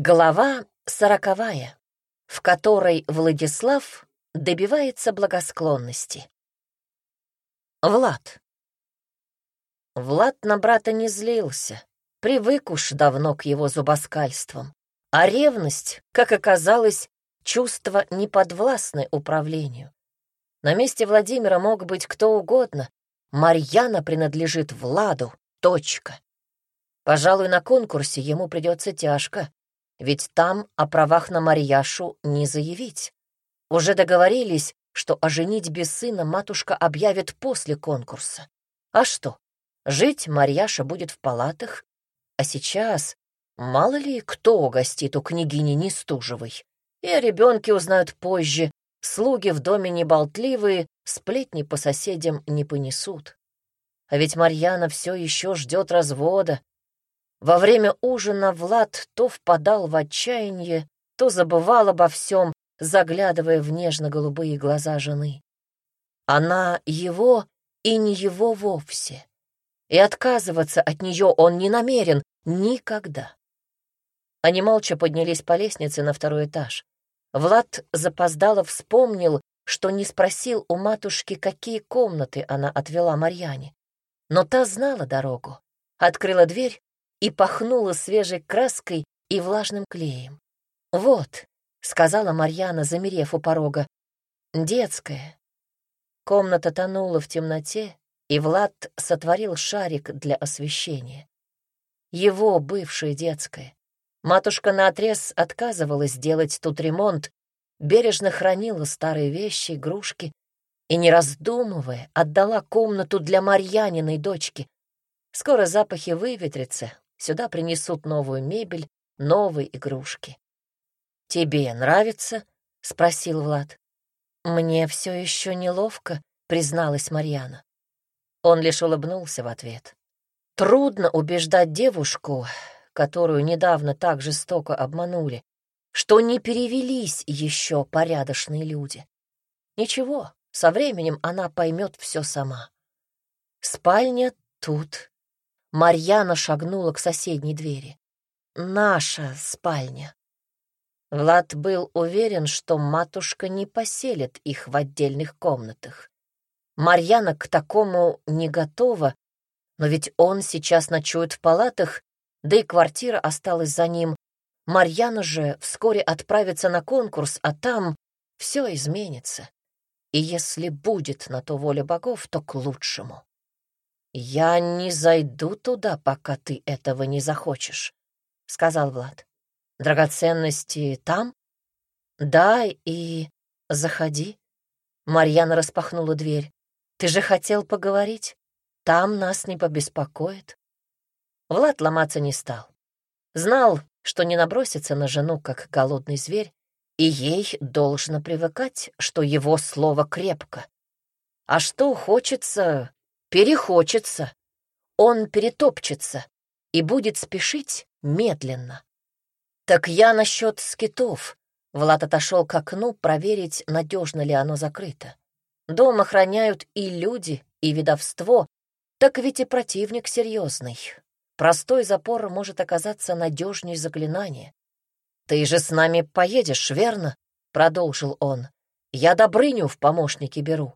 Глава сороковая, в которой Владислав добивается благосклонности. Влад. Влад на брата не злился, привык уж давно к его зубоскальствам. А ревность, как оказалось, чувство неподвластное управлению. На месте Владимира мог быть кто угодно. Марьяна принадлежит Владу. Точка. Пожалуй, на конкурсе ему придется тяжко, ведь там о правах на Марьяшу не заявить. Уже договорились, что о женитьбе сына матушка объявит после конкурса. А что, жить Марьяша будет в палатах, а сейчас мало ли кто гостит у княгини Нестужевой. И о ребенке узнают позже, слуги в доме неболтливые, сплетни по соседям не понесут. А ведь Марьяна все еще ждет развода, во время ужина Влад то впадал в отчаяние, то забывал обо всем, заглядывая в нежно-голубые глаза жены. Она его и не его вовсе. И отказываться от нее он не намерен никогда. Они молча поднялись по лестнице на второй этаж. Влад запоздало вспомнил, что не спросил у матушки, какие комнаты она отвела Марьяне. Но та знала дорогу, открыла дверь и пахнуло свежей краской и влажным клеем. «Вот», — сказала Марьяна, замерев у порога, — «детская». Комната тонула в темноте, и Влад сотворил шарик для освещения. Его бывшая детская. Матушка наотрез отказывалась делать тут ремонт, бережно хранила старые вещи, игрушки и, не раздумывая, отдала комнату для Марьяниной дочки. Скоро запахи выветрятся, Сюда принесут новую мебель, новые игрушки. «Тебе нравится?» — спросил Влад. «Мне все еще неловко», — призналась Марьяна. Он лишь улыбнулся в ответ. Трудно убеждать девушку, которую недавно так жестоко обманули, что не перевелись еще порядочные люди. Ничего, со временем она поймет все сама. Спальня тут, Марьяна шагнула к соседней двери. «Наша спальня». Влад был уверен, что матушка не поселит их в отдельных комнатах. Марьяна к такому не готова, но ведь он сейчас ночует в палатах, да и квартира осталась за ним. Марьяна же вскоре отправится на конкурс, а там все изменится. И если будет на то воля богов, то к лучшему. «Я не зайду туда, пока ты этого не захочешь», — сказал Влад. «Драгоценности там?» «Да, и заходи». Марьяна распахнула дверь. «Ты же хотел поговорить? Там нас не побеспокоит». Влад ломаться не стал. Знал, что не набросится на жену, как голодный зверь, и ей должно привыкать, что его слово крепко. А что хочется, перехочется, он перетопчется и будет спешить медленно. Так я насчет скитов. Влад отошел к окну проверить, надежно ли оно закрыто. Дом охраняют и люди, и видовство, так ведь и противник серьезный. Простой запор может оказаться надежнее заклинания. «Ты же с нами поедешь, верно?» — продолжил он. «Я Добрыню в помощники беру.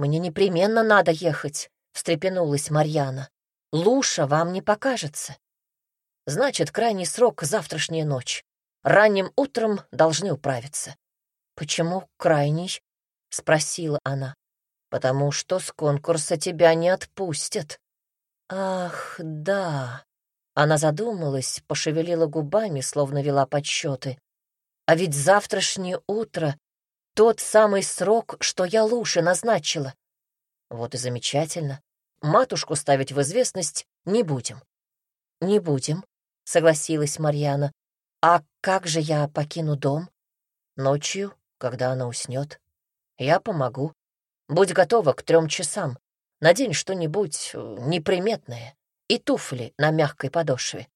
«Мне непременно надо ехать», — встрепенулась Марьяна. «Луша вам не покажется». «Значит, крайний срок — завтрашняя ночь. Ранним утром должны управиться». «Почему крайний?» — спросила она. «Потому что с конкурса тебя не отпустят». «Ах, да». Она задумалась, пошевелила губами, словно вела подсчеты. «А ведь завтрашнее утро тот самый срок, что я Луше назначила. Вот и замечательно. Матушку ставить в известность не будем. Не будем, согласилась Марьяна. А как же я покину дом? Ночью, когда она уснет. Я помогу. Будь готова к трем часам. Надень что-нибудь э, неприметное и туфли на мягкой подошве.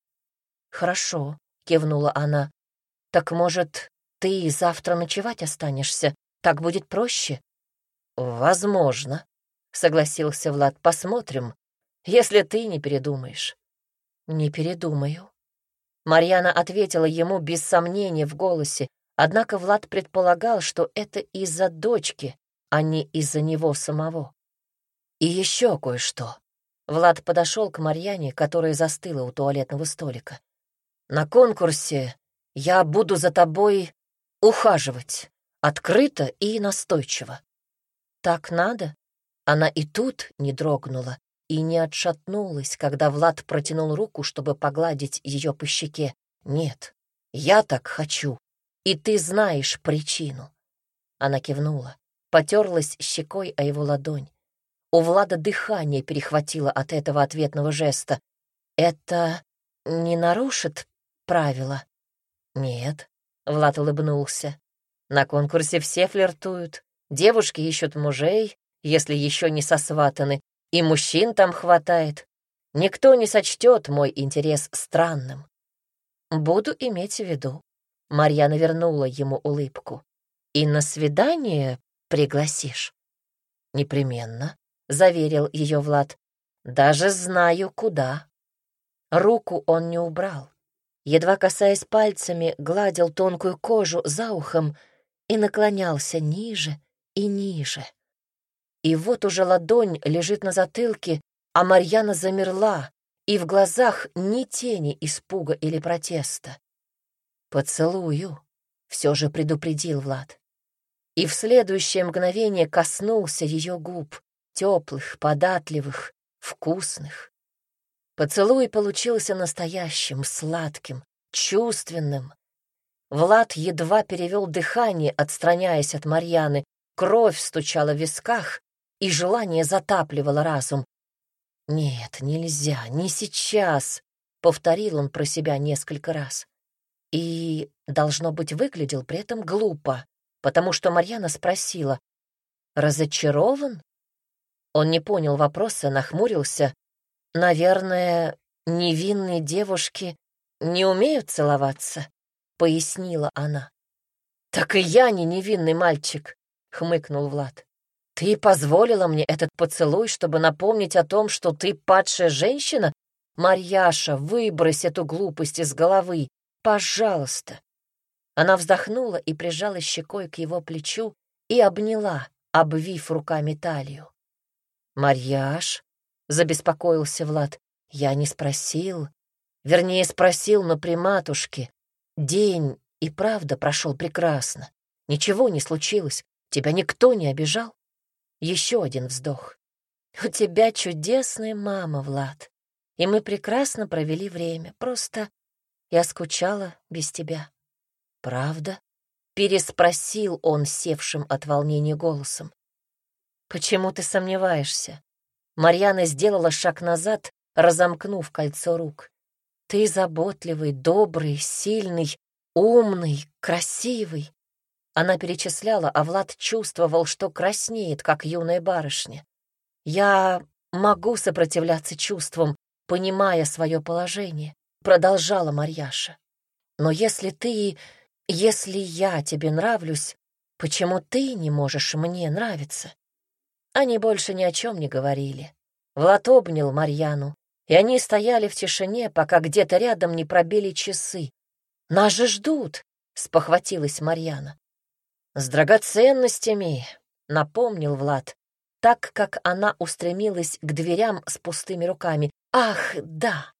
Хорошо, кивнула она. Так, может, ты завтра ночевать останешься? Так будет проще? Возможно, согласился Влад. Посмотрим, если ты не передумаешь. Не передумаю. Марьяна ответила ему без сомнения в голосе, однако Влад предполагал, что это из-за дочки, а не из-за него самого. И еще кое-что. Влад подошел к Марьяне, которая застыла у туалетного столика. «На конкурсе я буду за тобой ухаживать, открыто и настойчиво». «Так надо?» Она и тут не дрогнула и не отшатнулась, когда Влад протянул руку, чтобы погладить ее по щеке. «Нет, я так хочу, и ты знаешь причину». Она кивнула, потерлась щекой о его ладонь. У Влада дыхание перехватило от этого ответного жеста. «Это не нарушит правила?» «Нет», — Влад улыбнулся. «На конкурсе все флиртуют. Девушки ищут мужей, если еще не сосватаны, и мужчин там хватает. Никто не сочтет мой интерес странным. Буду иметь в виду. Марьяна вернула ему улыбку. И на свидание пригласишь? Непременно, заверил ее Влад. Даже знаю, куда. Руку он не убрал. Едва касаясь пальцами, гладил тонкую кожу за ухом и наклонялся ниже и ниже. И вот уже ладонь лежит на затылке, а Марьяна замерла, и в глазах ни тени испуга или протеста. «Поцелую», — все же предупредил Влад. И в следующее мгновение коснулся ее губ, теплых, податливых, вкусных. Поцелуй получился настоящим, сладким, чувственным. Влад едва перевел дыхание, отстраняясь от Марьяны, кровь стучала в висках, и желание затапливало разум. «Нет, нельзя, не сейчас», — повторил он про себя несколько раз. И, должно быть, выглядел при этом глупо, потому что Марьяна спросила, «Разочарован?» Он не понял вопроса, нахмурился. «Наверное, невинные девушки не умеют целоваться», — пояснила она. «Так и я не невинный мальчик», — хмыкнул Влад. «Ты позволила мне этот поцелуй, чтобы напомнить о том, что ты падшая женщина? Марьяша, выбрось эту глупость из головы, пожалуйста!» Она вздохнула и прижала щекой к его плечу и обняла, обвив руками талию. «Марьяш?» — забеспокоился Влад. «Я не спросил. Вернее, спросил, но при матушке. День и правда прошел прекрасно. Ничего не случилось. Тебя никто не обижал?» Еще один вздох. «У тебя чудесная мама, Влад, и мы прекрасно провели время. Просто я скучала без тебя». «Правда?» — переспросил он севшим от волнения голосом. «Почему ты сомневаешься?» Марьяна сделала шаг назад, разомкнув кольцо рук. «Ты заботливый, добрый, сильный, умный, красивый. Она перечисляла, а Влад чувствовал, что краснеет, как юная барышня. «Я могу сопротивляться чувствам, понимая свое положение», — продолжала Марьяша. «Но если ты... если я тебе нравлюсь, почему ты не можешь мне нравиться?» Они больше ни о чем не говорили. Влад обнял Марьяну, и они стояли в тишине, пока где-то рядом не пробили часы. «Нас же ждут!» — спохватилась Марьяна. «С драгоценностями», — напомнил Влад, так как она устремилась к дверям с пустыми руками. «Ах, да!»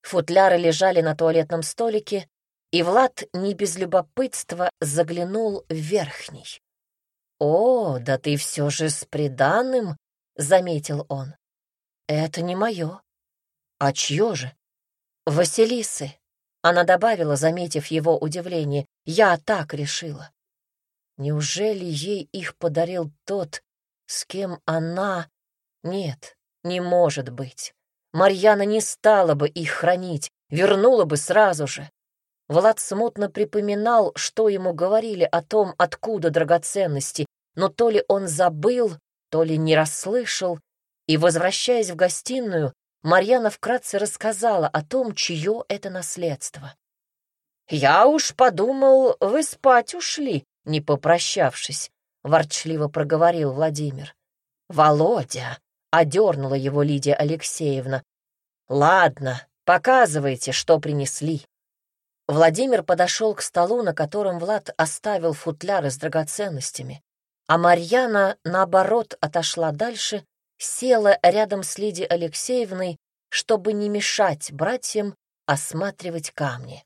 Футляры лежали на туалетном столике, и Влад не без любопытства заглянул в верхний. «О, да ты все же с приданным», — заметил он. «Это не мое». «А чье же?» «Василисы», — она добавила, заметив его удивление. «Я так решила». Неужели ей их подарил тот, с кем она... Нет, не может быть. Марьяна не стала бы их хранить, вернула бы сразу же. Влад смутно припоминал, что ему говорили о том, откуда драгоценности, но то ли он забыл, то ли не расслышал, и, возвращаясь в гостиную, Марьяна вкратце рассказала о том, чье это наследство. «Я уж подумал, вы спать ушли», не попрощавшись, — ворчливо проговорил Владимир. «Володя!» — одернула его Лидия Алексеевна. «Ладно, показывайте, что принесли». Владимир подошел к столу, на котором Влад оставил футляры с драгоценностями, а Марьяна, наоборот, отошла дальше, села рядом с Лидией Алексеевной, чтобы не мешать братьям осматривать камни.